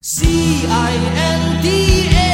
C I N D A.